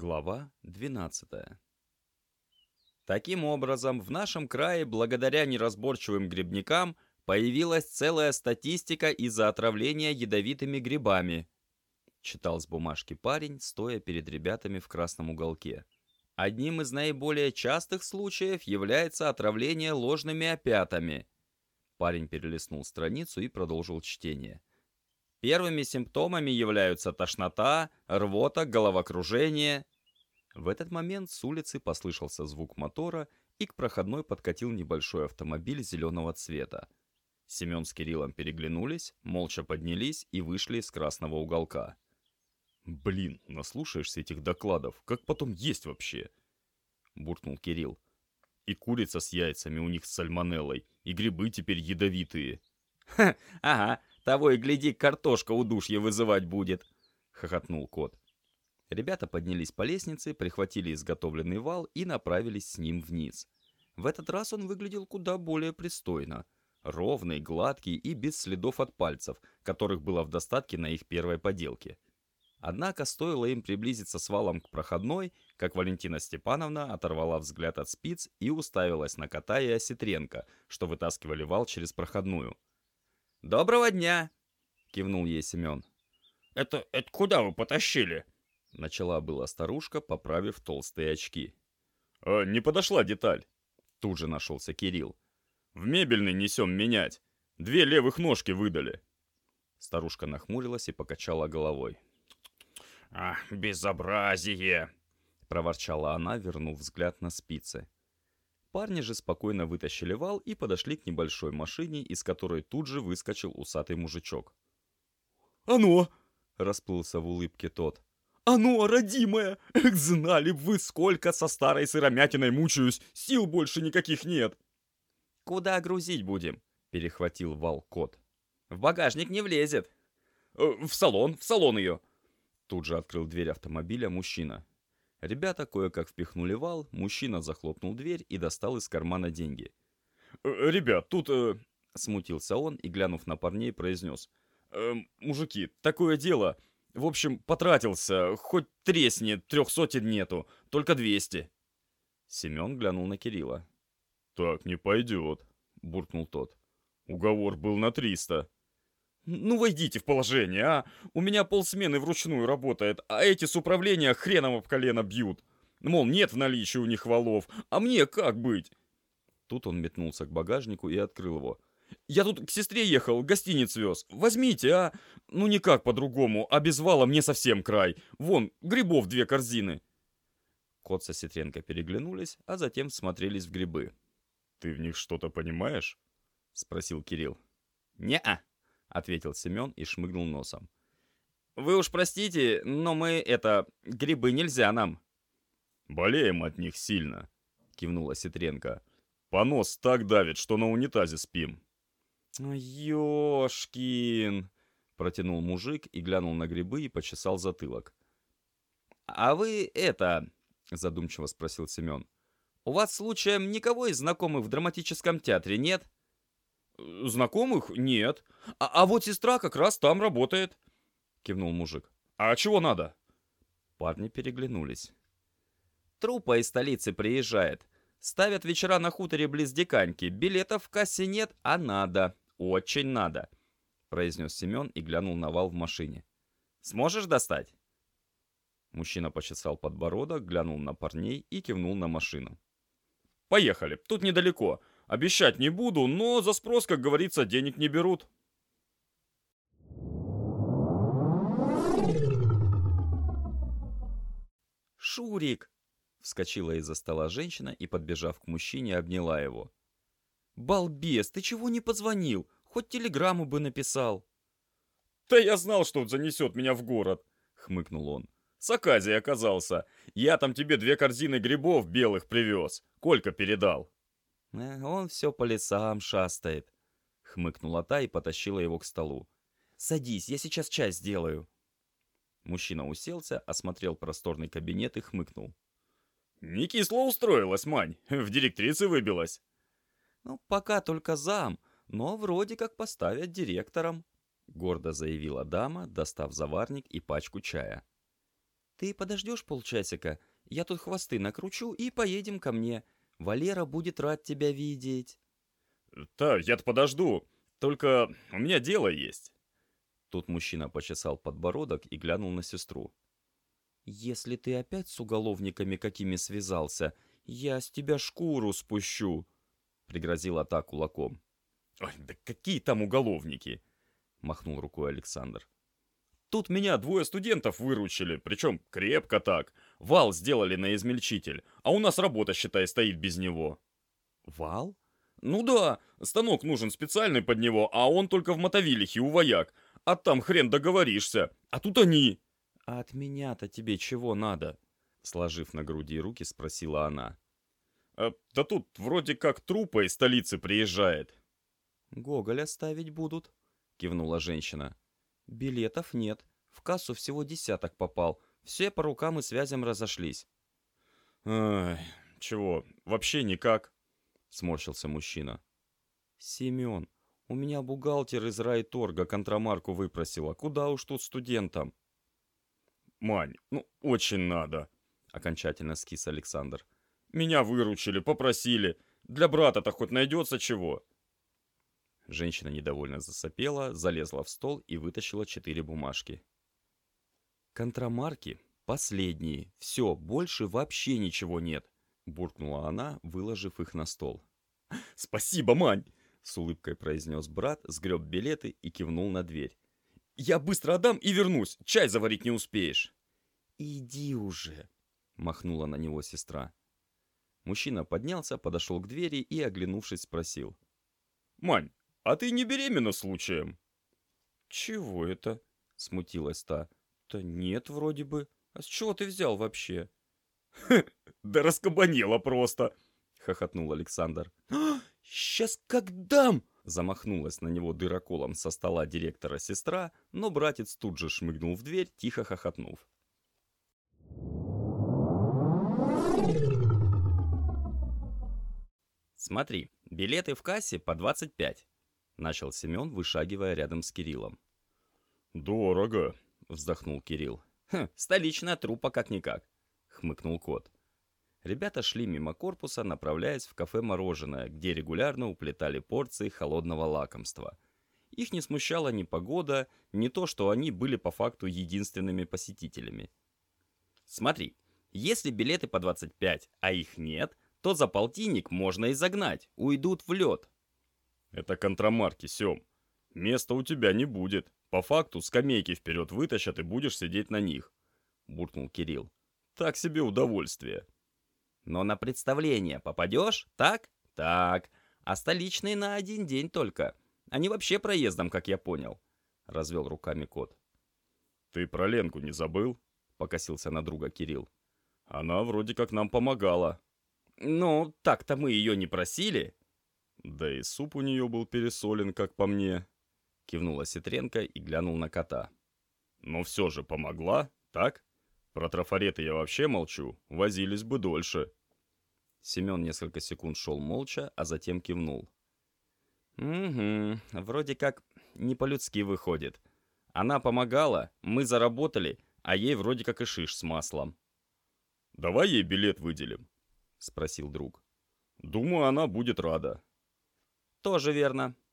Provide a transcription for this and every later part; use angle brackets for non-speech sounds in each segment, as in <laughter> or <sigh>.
Глава 12 Таким образом, в нашем крае, благодаря неразборчивым грибникам, появилась целая статистика из-за отравления ядовитыми грибами. Читал с бумажки парень, стоя перед ребятами в красном уголке. Одним из наиболее частых случаев является отравление ложными опятами. Парень перелистнул страницу и продолжил чтение. Первыми симптомами являются тошнота, рвота, головокружение. В этот момент с улицы послышался звук мотора, и к проходной подкатил небольшой автомобиль зеленого цвета. Семен с Кириллом переглянулись, молча поднялись и вышли из красного уголка. «Блин, наслушаешься этих докладов, как потом есть вообще?» Буркнул Кирилл. «И курица с яйцами у них с сальмонеллой, и грибы теперь ядовитые». «Ха, ага, того и гляди, картошка удушье вызывать будет!» — хохотнул кот. Ребята поднялись по лестнице, прихватили изготовленный вал и направились с ним вниз. В этот раз он выглядел куда более пристойно. Ровный, гладкий и без следов от пальцев, которых было в достатке на их первой поделке. Однако стоило им приблизиться с валом к проходной, как Валентина Степановна оторвала взгляд от спиц и уставилась на кота и Осетренко, что вытаскивали вал через проходную. «Доброго дня!» — кивнул ей Семен. «Это, это куда вы потащили?» Начала была старушка, поправив толстые очки. «А, не подошла деталь!» Тут же нашелся Кирилл. «В мебельный несем менять. Две левых ножки выдали». Старушка нахмурилась и покачала головой. «А, безобразие!» — проворчала она, вернув взгляд на спицы. Парни же спокойно вытащили вал и подошли к небольшой машине, из которой тут же выскочил усатый мужичок. «Оно!» — расплылся в улыбке тот. «Оно, родимое! Эх, знали б вы, сколько со старой сыромятиной мучаюсь! Сил больше никаких нет!» «Куда грузить будем?» — перехватил вал кот. «В багажник не влезет!» «Э, «В салон, в салон ее!» Тут же открыл дверь автомобиля мужчина. Ребята кое-как впихнули вал, мужчина захлопнул дверь и достал из кармана деньги. «Э, «Ребят, тут...» э... Смутился он и, глянув на парней, произнес. «Э, «Мужики, такое дело. В общем, потратился. Хоть тресни, трех сотен нету. Только двести». Семен глянул на Кирилла. «Так не пойдет», — буркнул тот. «Уговор был на триста». «Ну, войдите в положение, а! У меня полсмены вручную работает, а эти с управления хреном об колено бьют. Мол, нет в наличии у них валов, а мне как быть?» Тут он метнулся к багажнику и открыл его. «Я тут к сестре ехал, гостиниц вез. Возьмите, а! Ну, никак по-другому, а без вала мне совсем край. Вон, грибов две корзины». Кот со Сетренко переглянулись, а затем смотрелись в грибы. «Ты в них что-то понимаешь?» — спросил Кирилл. «Не-а», — ответил Семен и шмыгнул носом. «Вы уж простите, но мы, это, грибы нельзя нам». «Болеем от них сильно», — кивнула Ситренко. «Понос так давит, что на унитазе спим». «Ёшкин!» — протянул мужик и глянул на грибы и почесал затылок. «А вы это...» — задумчиво спросил Семен. «У вас, случаем, никого из знакомых в драматическом театре нет?» «Знакомых? Нет. А, а вот сестра как раз там работает», — кивнул мужик. «А чего надо?» Парни переглянулись. «Трупа из столицы приезжает. Ставят вечера на хуторе близ Диканьки. Билетов в кассе нет, а надо. Очень надо», — произнес Семен и глянул на вал в машине. «Сможешь достать?» Мужчина почесал подбородок, глянул на парней и кивнул на машину. «Поехали, тут недалеко. Обещать не буду, но за спрос, как говорится, денег не берут. «Шурик!» — вскочила из-за стола женщина и, подбежав к мужчине, обняла его. «Балбес, ты чего не позвонил? Хоть телеграмму бы написал!» «Да я знал, что он занесет меня в город!» — хмыкнул он. «С Аказией оказался. Я там тебе две корзины грибов белых привез. Колька передал». Э, «Он все по лесам шастает», — хмыкнула та и потащила его к столу. «Садись, я сейчас чай сделаю». Мужчина уселся, осмотрел просторный кабинет и хмыкнул. «Не кисло устроилась, Мань, <laughs> в директрице выбилась». «Ну, пока только зам, но вроде как поставят директором», — гордо заявила дама, достав заварник и пачку чая. Ты подождешь полчасика? Я тут хвосты накручу и поедем ко мне. Валера будет рад тебя видеть. Да, я-то подожду. Только у меня дело есть. Тут мужчина почесал подбородок и глянул на сестру. «Если ты опять с уголовниками какими связался, я с тебя шкуру спущу!» Пригрозила та кулаком. «Ой, да какие там уголовники!» Махнул рукой Александр. Тут меня двое студентов выручили, причем крепко так. Вал сделали на измельчитель, а у нас работа, считай, стоит без него. Вал? Ну да, станок нужен специальный под него, а он только в мотовилихе у вояк. А там хрен договоришься. А тут они. А от меня-то тебе чего надо? Сложив на груди руки, спросила она. А, да тут вроде как трупа из столицы приезжает. Гоголя ставить будут, кивнула женщина. Билетов нет. В кассу всего десяток попал. Все по рукам и связям разошлись. Ай, чего, вообще никак? Сморщился мужчина. Семен, у меня бухгалтер из райторга контрамарку выпросила. Куда уж тут студентам? Мань, ну очень надо. Окончательно скис Александр. Меня выручили, попросили. Для брата-то хоть найдется чего. Женщина недовольно засопела, залезла в стол и вытащила четыре бумажки. «Контрамарки последние. Все, больше вообще ничего нет», — буркнула она, выложив их на стол. «Спасибо, Мань!» — с улыбкой произнес брат, сгреб билеты и кивнул на дверь. «Я быстро отдам и вернусь. Чай заварить не успеешь». «Иди уже!» — махнула на него сестра. Мужчина поднялся, подошел к двери и, оглянувшись, спросил. «Мань, а ты не беременна случаем?» «Чего это?» — смутилась та. «Да нет, вроде бы. А с чего ты взял вообще?» <laughs> да раскабанела просто!» — хохотнул Александр. <gasps> «Сейчас как дам!» Замахнулась на него дыроколом со стола директора сестра, но братец тут же шмыгнул в дверь, тихо хохотнув. «Смотри, билеты в кассе по 25. Начал Семен, вышагивая рядом с Кириллом. «Дорого», — вздохнул Кирилл. «Хм, столичная трупа как-никак», — хмыкнул кот. Ребята шли мимо корпуса, направляясь в кафе «Мороженое», где регулярно уплетали порции холодного лакомства. Их не смущала ни погода, ни то, что они были по факту единственными посетителями. «Смотри, если билеты по 25, а их нет, то за полтинник можно изогнать, уйдут в лед», это контрамарки, Сем. Места у тебя не будет. По факту скамейки вперед вытащат и будешь сидеть на них. Буркнул Кирилл. Так себе удовольствие. Но на представление попадешь? Так? Так. А столичные на один день только. Они вообще проездом, как я понял. Развел руками кот. Ты про Ленку не забыл? Покосился на друга Кирилл. Она вроде как нам помогала. Ну, так-то мы ее не просили. Да и суп у нее был пересолен, как по мне. Кивнула Ситренко и глянул на кота. Но все же помогла, так? Про трафареты я вообще молчу, возились бы дольше. Семен несколько секунд шел молча, а затем кивнул. «Угу, вроде как не по-людски выходит. Она помогала, мы заработали, а ей вроде как и шиш с маслом». «Давай ей билет выделим», — спросил друг. «Думаю, она будет рада. «Тоже верно», —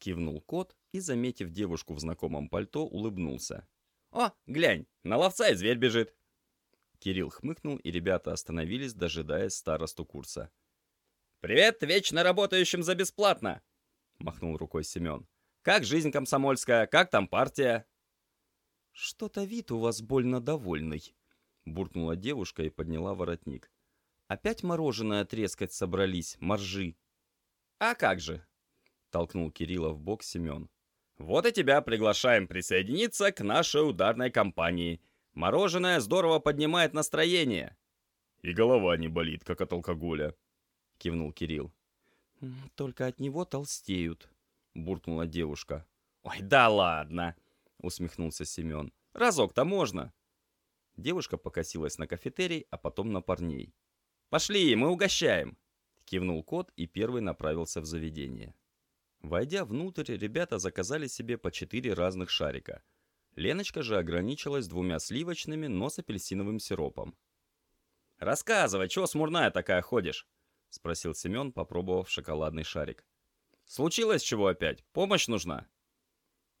кивнул кот и, заметив девушку в знакомом пальто, улыбнулся. «О, глянь, на ловца и зверь бежит!» Кирилл хмыкнул, и ребята остановились, дожидаясь старосту курса. «Привет вечно работающим за бесплатно!» — махнул рукой Семен. «Как жизнь комсомольская? Как там партия?» «Что-то вид у вас больно довольный», — буркнула девушка и подняла воротник. «Опять мороженое трескать собрались, моржи». «А как же?» Толкнул Кирилла в бок Семен. «Вот и тебя приглашаем присоединиться к нашей ударной кампании. Мороженое здорово поднимает настроение». «И голова не болит, как от алкоголя», — кивнул Кирилл. «Только от него толстеют», — буркнула девушка. «Ой, да ладно!» — усмехнулся Семен. «Разок-то можно!» Девушка покосилась на кафетерий, а потом на парней. «Пошли, мы угощаем!» — кивнул кот и первый направился в заведение. Войдя внутрь, ребята заказали себе по четыре разных шарика. Леночка же ограничилась двумя сливочными, но с апельсиновым сиропом. «Рассказывай, чего смурная такая ходишь?» — спросил Семен, попробовав шоколадный шарик. «Случилось чего опять? Помощь нужна?»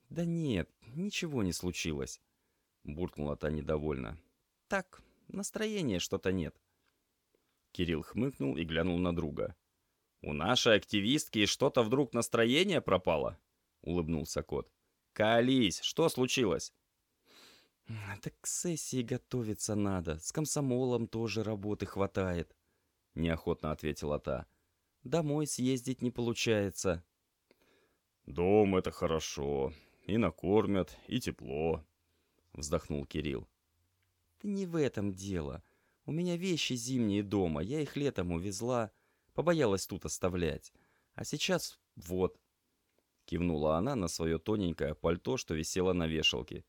«Да нет, ничего не случилось», — буркнула та недовольно. «Так, настроения что-то нет». Кирилл хмыкнул и глянул на друга. «У нашей активистки что-то вдруг настроение пропало?» — улыбнулся кот. «Колись, что случилось?» «Так к сессии готовиться надо, с комсомолом тоже работы хватает», — неохотно ответила та. «Домой съездить не получается». «Дом — это хорошо, и накормят, и тепло», — вздохнул Кирилл. «Да не в этом дело. У меня вещи зимние дома, я их летом увезла, побоялась тут оставлять. А сейчас вот». Кивнула она на свое тоненькое пальто, что висело на вешалке.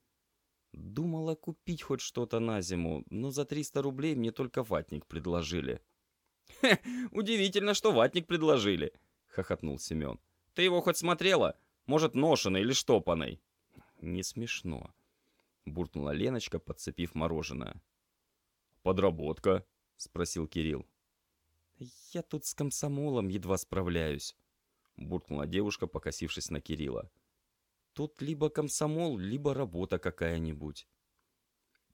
Думала купить хоть что-то на зиму, но за 300 рублей мне только ватник предложили. «Хе, удивительно, что ватник предложили», — хохотнул Семен. «Ты его хоть смотрела? Может, ношеный или штопанный?» «Не смешно», — буркнула Леночка, подцепив мороженое. «Подработка?» — спросил Кирилл. «Я тут с комсомолом едва справляюсь», — буркнула девушка, покосившись на Кирилла. «Тут либо комсомол, либо работа какая-нибудь».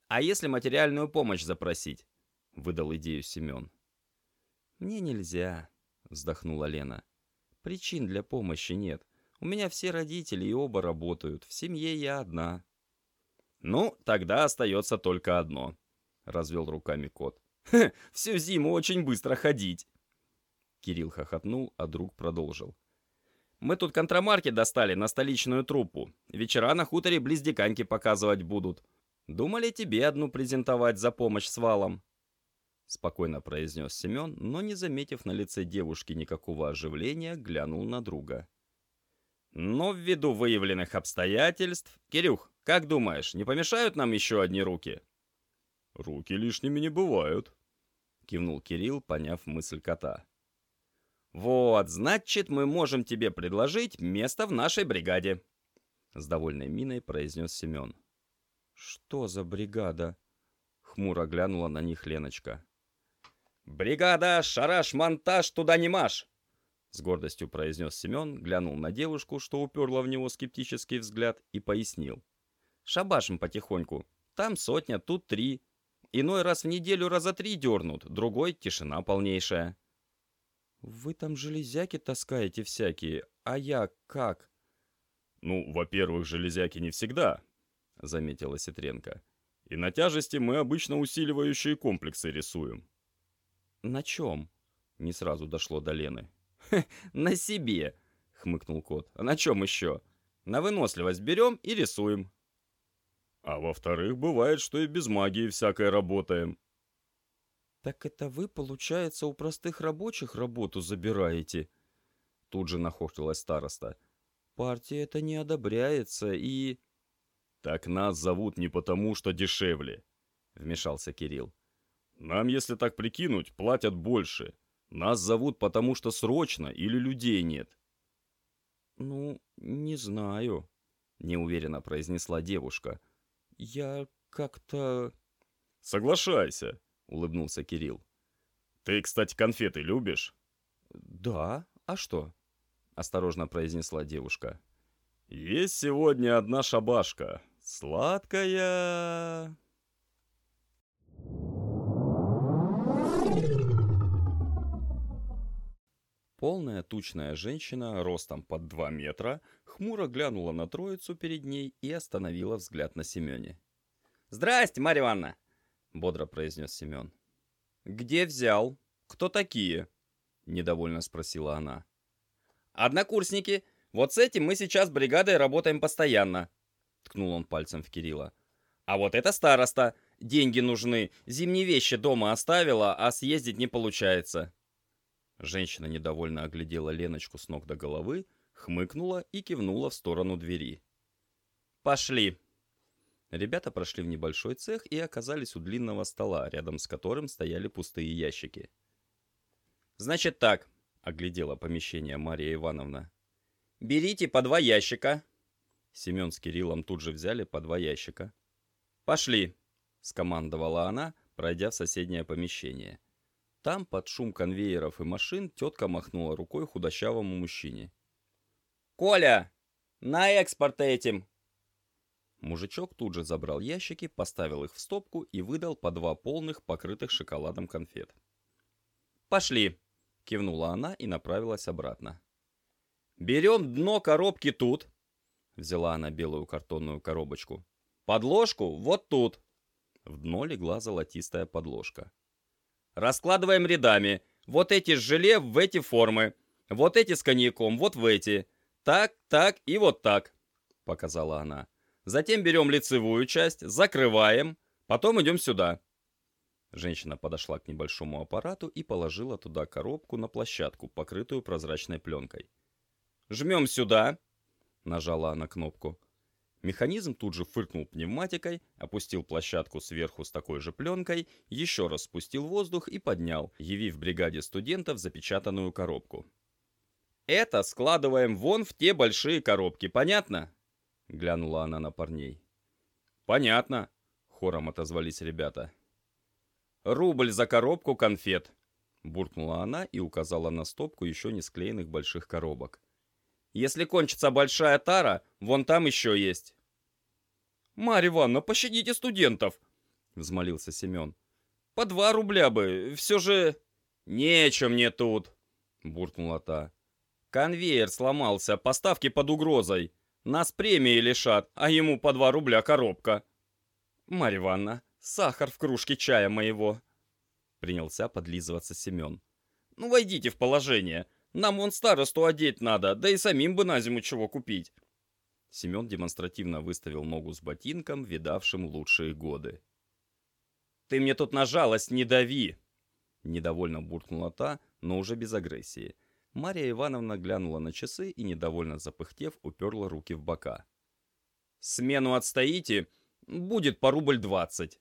«А если материальную помощь запросить?» — выдал идею Семен. «Мне нельзя», — вздохнула Лена. «Причин для помощи нет. У меня все родители и оба работают. В семье я одна». «Ну, тогда остается только одно», — развел руками кот. <laughs> всю зиму очень быстро ходить!» Кирилл хохотнул, а друг продолжил. «Мы тут контрамарки достали на столичную труппу. Вечера на хуторе близдеканьки показывать будут. Думали тебе одну презентовать за помощь с валом?» Спокойно произнес Семен, но, не заметив на лице девушки никакого оживления, глянул на друга. «Но ввиду выявленных обстоятельств... Кирюх, как думаешь, не помешают нам еще одни руки?» «Руки лишними не бывают», — кивнул Кирилл, поняв мысль кота. «Вот, значит, мы можем тебе предложить место в нашей бригаде», — с довольной миной произнес Семен. «Что за бригада?» — хмуро глянула на них Леночка. «Бригада «Шараш-монтаж, туда не маш!» С гордостью произнес Семен, глянул на девушку, что уперла в него скептический взгляд, и пояснил. «Шабашим потихоньку. Там сотня, тут три. Иной раз в неделю раза три дернут, другой — тишина полнейшая. «Вы там железяки таскаете всякие, а я как?» «Ну, во-первых, железяки не всегда», — заметила Ситренко. «И на тяжести мы обычно усиливающие комплексы рисуем». «На чем?» — не сразу дошло до Лены. «На себе!» — хмыкнул кот. «А на чем еще? На выносливость берем и рисуем». А во-вторых, бывает, что и без магии всякое работаем. Так это вы, получается, у простых рабочих работу забираете? Тут же нахохлилась староста. Партия это не одобряется и... Так нас зовут не потому, что дешевле, вмешался Кирилл. Нам, если так прикинуть, платят больше. Нас зовут потому, что срочно или людей нет. Ну, не знаю, неуверенно произнесла девушка. «Я как-то...» «Соглашайся», — улыбнулся Кирилл. «Ты, кстати, конфеты любишь?» «Да, а что?» — осторожно произнесла девушка. «Есть сегодня одна шабашка. Сладкая...» Полная тучная женщина, ростом под два метра, хмуро глянула на троицу перед ней и остановила взгляд на Семене. «Здрасте, Марья Ивановна!» — бодро произнес Семен. «Где взял? Кто такие?» — недовольно спросила она. «Однокурсники. Вот с этим мы сейчас бригадой работаем постоянно», — ткнул он пальцем в Кирилла. «А вот это староста. Деньги нужны. Зимние вещи дома оставила, а съездить не получается». Женщина недовольно оглядела Леночку с ног до головы, хмыкнула и кивнула в сторону двери. «Пошли!» Ребята прошли в небольшой цех и оказались у длинного стола, рядом с которым стояли пустые ящики. «Значит так», — оглядела помещение Мария Ивановна. «Берите по два ящика». Семен с Кириллом тут же взяли по два ящика. «Пошли!» — скомандовала она, пройдя в соседнее помещение. Там, под шум конвейеров и машин, тетка махнула рукой худощавому мужчине. «Коля! На экспорт этим!» Мужичок тут же забрал ящики, поставил их в стопку и выдал по два полных, покрытых шоколадом конфет. «Пошли!» — кивнула она и направилась обратно. «Берем дно коробки тут!» — взяла она белую картонную коробочку. «Подложку вот тут!» В дно легла золотистая подложка. «Раскладываем рядами. Вот эти с желе в эти формы. Вот эти с коньяком, вот в эти. Так, так и вот так», — показала она. Затем берем лицевую часть, закрываем, потом идем сюда. Женщина подошла к небольшому аппарату и положила туда коробку на площадку, покрытую прозрачной пленкой. «Жмем сюда!» — нажала она кнопку. Механизм тут же фыркнул пневматикой, опустил площадку сверху с такой же пленкой, еще раз спустил воздух и поднял, явив бригаде студентов запечатанную коробку. «Это складываем вон в те большие коробки, понятно?» — глянула она на парней. «Понятно», — хором отозвались ребята. «Рубль за коробку конфет», — буркнула она и указала на стопку еще не склеенных больших коробок. «Если кончится большая тара, вон там еще есть». «Марья Ивановна, пощадите студентов!» — взмолился Семен. «По два рубля бы, все же...» «Нечем мне тут!» — буркнула та. «Конвейер сломался, поставки под угрозой. Нас премии лишат, а ему по два рубля коробка. Марья Ивановна, сахар в кружке чая моего. Принялся подлизываться Семен. Ну, войдите в положение. Нам вон старосту одеть надо, да и самим бы на зиму чего купить. Семен демонстративно выставил ногу с ботинком, видавшим лучшие годы. «Ты мне тут на жалость не дави!» Недовольно буркнула та, но уже без агрессии. Мария Ивановна глянула на часы и, недовольно запыхтев, уперла руки в бока. «Смену отстоите? Будет по рубль двадцать».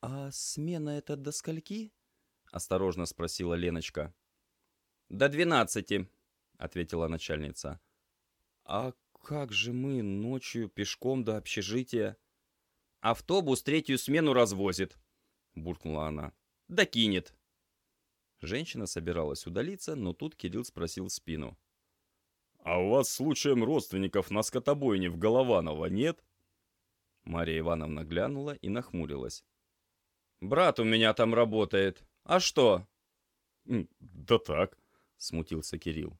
«А смена это до скольки?» — осторожно спросила Леночка. «До двенадцати», — ответила начальница. «А как же мы ночью пешком до общежития?» «Автобус третью смену развозит», — буркнула она. «Докинет». Женщина собиралась удалиться, но тут Кирилл спросил спину. «А у вас случаем родственников на скотобойне в Голованово нет?» Мария Ивановна глянула и нахмурилась. «Брат у меня там работает. А что?» «Да так», — смутился Кирилл.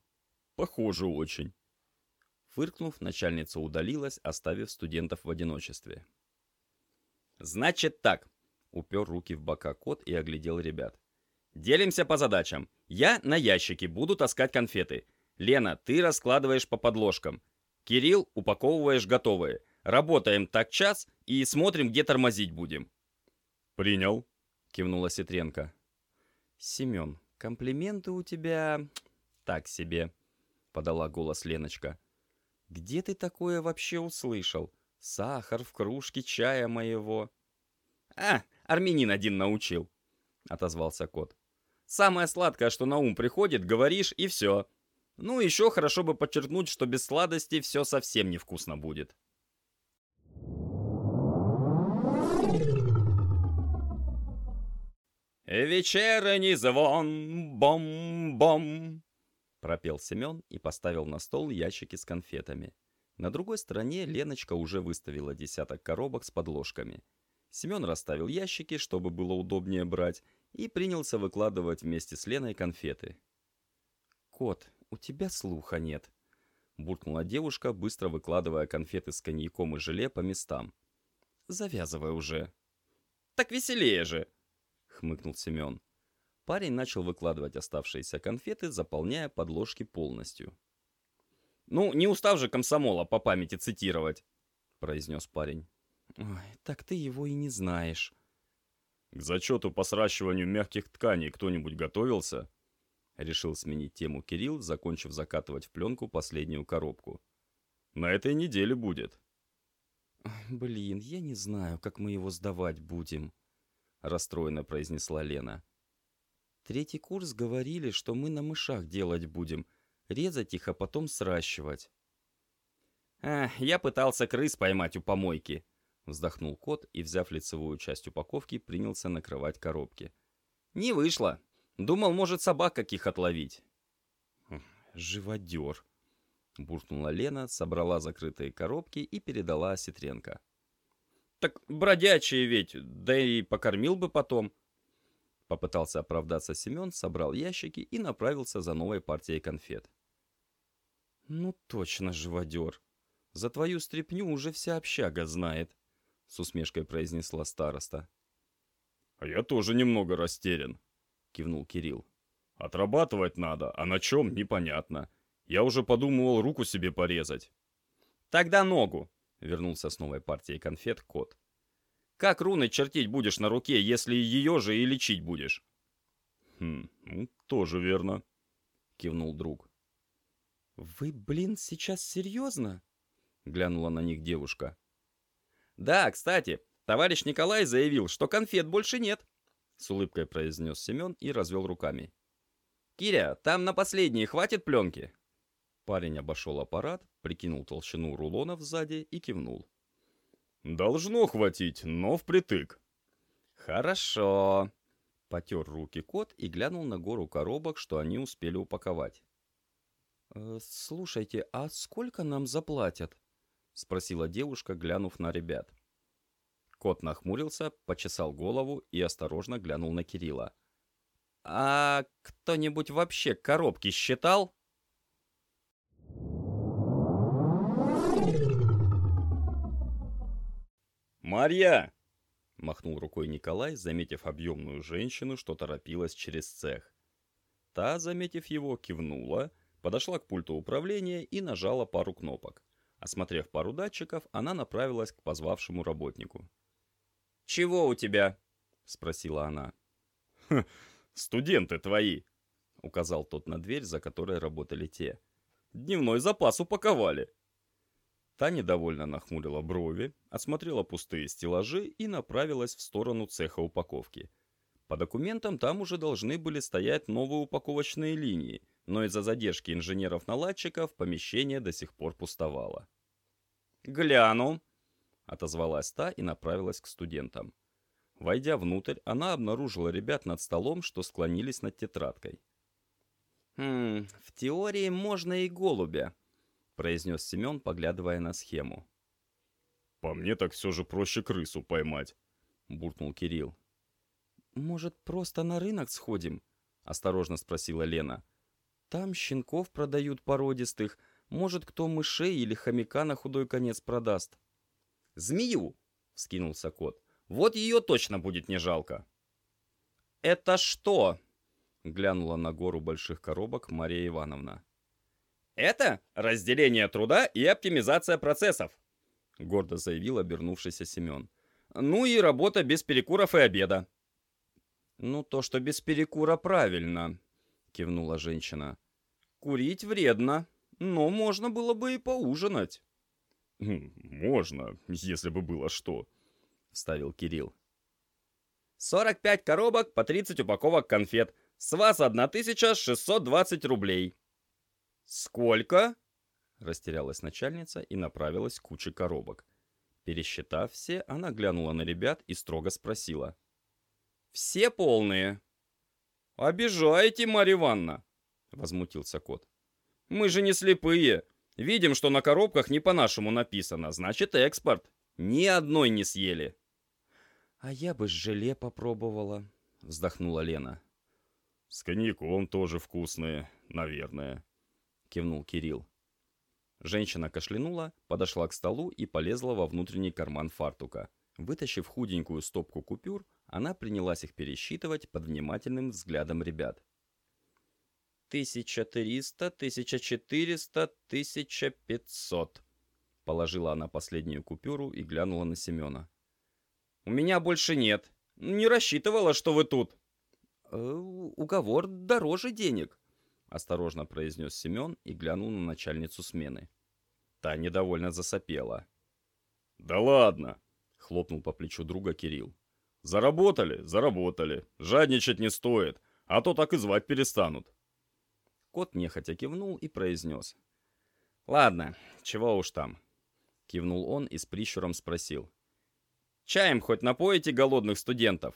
«Похоже очень». Фыркнув, начальница удалилась, оставив студентов в одиночестве. «Значит так», — упер руки в бока кот и оглядел ребят. Делимся по задачам. Я на ящике буду таскать конфеты. Лена, ты раскладываешь по подложкам. Кирилл, упаковываешь готовые. Работаем так час и смотрим, где тормозить будем. Принял, кивнула Ситренко. Семен, комплименты у тебя так себе, подала голос Леночка. Где ты такое вообще услышал? Сахар в кружке чая моего. А, армянин один научил, отозвался кот. Самое сладкое, что на ум приходит, говоришь и все. Ну, еще хорошо бы подчеркнуть, что без сладости все совсем невкусно будет. «Вечерний звон, бом-бом!» Пропел Семен и поставил на стол ящики с конфетами. На другой стороне Леночка уже выставила десяток коробок с подложками. Семен расставил ящики, чтобы было удобнее брать, и принялся выкладывать вместе с Леной конфеты. «Кот, у тебя слуха нет», — буркнула девушка, быстро выкладывая конфеты с коньяком и желе по местам. «Завязывай уже». «Так веселее же!» — хмыкнул Семен. Парень начал выкладывать оставшиеся конфеты, заполняя подложки полностью. «Ну, не устав же комсомола по памяти цитировать», — произнес парень. «Ой, так ты его и не знаешь», к зачету по сращиванию мягких тканей кто-нибудь готовился? Решил сменить тему Кирилл, закончив закатывать в пленку последнюю коробку. На этой неделе будет. «Блин, я не знаю, как мы его сдавать будем», — расстроенно произнесла Лена. «Третий курс говорили, что мы на мышах делать будем, резать их, а потом сращивать». А, я пытался крыс поймать у помойки. Вздохнул кот и, взяв лицевую часть упаковки, принялся накрывать коробки. Не вышло. Думал, может, собак каких отловить. Хм, живодер. Буркнула Лена, собрала закрытые коробки и передала Осетренко. Так бродячие ведь, да и покормил бы потом. Попытался оправдаться Семен, собрал ящики и направился за новой партией конфет. «Ну точно, живодер. За твою стряпню уже вся общага знает», — с усмешкой произнесла староста. «А я тоже немного растерян», — кивнул Кирилл. «Отрабатывать надо, а на чем — непонятно. Я уже подумывал руку себе порезать». «Тогда ногу», — вернулся с новой партией конфет кот. «Как руны чертить будешь на руке, если ее же и лечить будешь?» «Хм, ну, тоже верно», — кивнул друг. «Вы, блин, сейчас серьезно?» — глянула на них девушка. «Да, кстати, товарищ Николай заявил, что конфет больше нет», — с улыбкой произнес Семен и развел руками. «Киря, там на последние хватит пленки?» Парень обошел аппарат, прикинул толщину рулонов сзади и кивнул. «Должно хватить, но впритык». «Хорошо», — потер руки кот и глянул на гору коробок, что они успели упаковать. «Э, «Слушайте, а сколько нам заплатят?» — спросила девушка, глянув на ребят. Кот нахмурился, почесал голову и осторожно глянул на Кирилла. «А кто-нибудь вообще коробки считал?» «Марья!» — махнул рукой Николай, заметив объемную женщину, что торопилась через цех. Та, заметив его, кивнула — подошла к пульту управления и нажала пару кнопок. Осмотрев пару датчиков, она направилась к позвавшему работнику. «Чего у тебя?» — спросила она. «Хм, студенты твои!» — указал тот на дверь, за которой работали те. «Дневной запас упаковали!» Та недовольно нахмурила брови, осмотрела пустые стеллажи и направилась в сторону цеха упаковки. По документам там уже должны были стоять новые упаковочные линии — но из-за задержки инженеров-наладчиков помещение до сих пор пустовало. «Гляну», — отозвалась та и направилась к студентам. Войдя внутрь, она обнаружила ребят над столом, что склонились над тетрадкой. «Хм, в теории можно и голубя», — произнес Семен, поглядывая на схему. «По мне так все же проще крысу поймать», — буркнул Кирилл. «Может, просто на рынок сходим?» — осторожно спросила Лена. Там щенков продают породистых. Может, кто мышей или хомяка на худой конец продаст. «Змею!» — вскинулся кот. «Вот ее точно будет не жалко!» «Это что?» — глянула на гору больших коробок Мария Ивановна. «Это разделение труда и оптимизация процессов», — гордо заявил обернувшийся Семен. «Ну и работа без перекуров и обеда». «Ну, то, что без перекура, правильно», кивнула женщина. «Курить вредно, но можно было бы и поужинать». «Хм, «Можно, если бы было что», — вставил Кирилл. «Сорок пять коробок по тридцать упаковок конфет. С вас одна тысяча шестьсот двадцать рублей». «Сколько?» — растерялась начальница и направилась к куче коробок. Пересчитав все, она глянула на ребят и строго спросила. «Все полные?» «Обижаете, Марья Ивановна!» — возмутился кот. «Мы же не слепые. Видим, что на коробках не по-нашему написано. Значит, экспорт. Ни одной не съели». «А я бы с желе попробовала», — вздохнула Лена. «С коньяком тоже вкусные, наверное», — кивнул Кирилл. Женщина кашлянула, подошла к столу и полезла во внутренний карман фартука. Вытащив худенькую стопку купюр, она принялась их пересчитывать под внимательным взглядом ребят. «Тысяча триста, тысяча четыреста, тысяча пятьсот», — положила она последнюю купюру и глянула на Семена. «У меня больше нет. Не рассчитывала, что вы тут». «Э, «Уговор дороже денег», — осторожно произнес Семен и глянул на начальницу смены. Та недовольно засопела. «Да ладно!» — хлопнул по плечу друга Кирилл. Заработали? Заработали. Жадничать не стоит, а то так и звать перестанут. Кот нехотя кивнул и произнес. «Ладно, чего уж там. Кивнул он и с прищуром спросил. «Чаем хоть напоите голодных студентов?»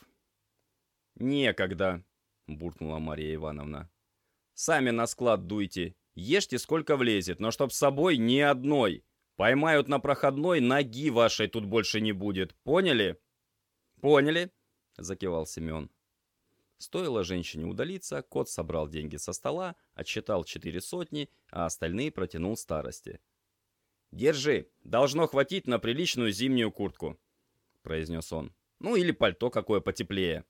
«Некогда», — буркнула Мария Ивановна. «Сами на склад дуйте, ешьте сколько влезет, но чтоб с собой ни одной. Поймают на проходной, ноги вашей тут больше не будет, поняли?» «Поняли», — закивал Семен. Стоило женщине удалиться, кот собрал деньги со стола, отсчитал четыре сотни, а остальные протянул старости. «Держи, должно хватить на приличную зимнюю куртку», — произнес он. «Ну или пальто какое потеплее».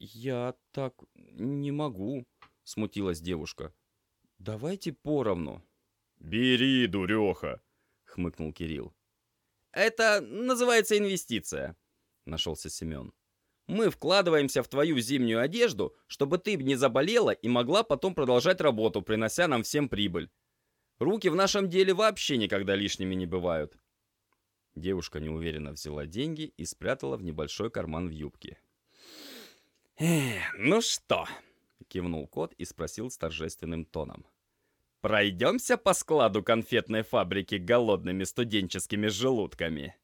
«Я так не могу», — смутилась девушка. «Давайте поровну». «Бери, дуреха», — хмыкнул Кирилл. «Это называется инвестиция», — нашелся Семен. Мы вкладываемся в твою зимнюю одежду, чтобы ты не заболела и могла потом продолжать работу, принося нам всем прибыль. Руки в нашем деле вообще никогда лишними не бывают». Девушка неуверенно взяла деньги и спрятала в небольшой карман в юбке. «Эх, ну что?» — кивнул кот и спросил с торжественным тоном. «Пройдемся по складу конфетной фабрики голодными студенческими желудками?»